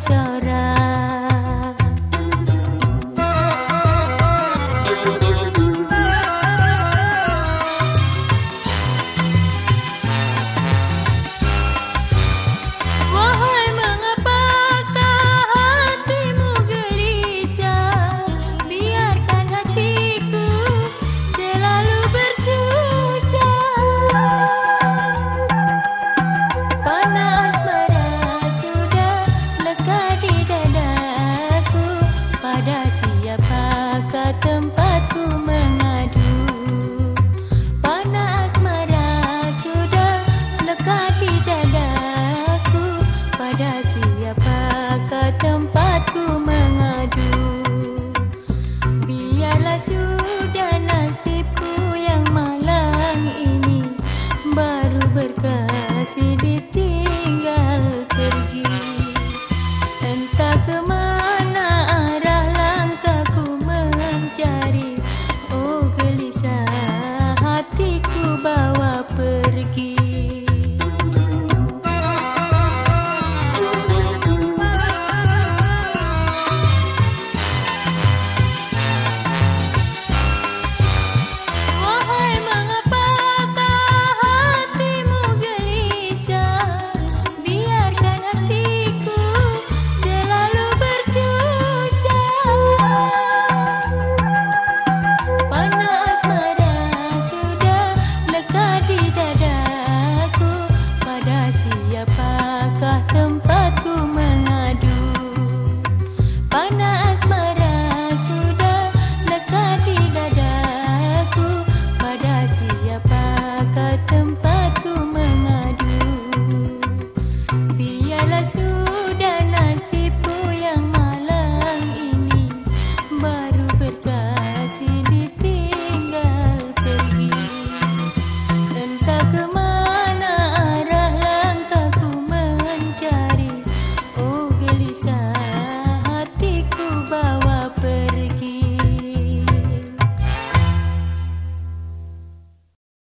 गुजारा Ialah sudah nasib. you.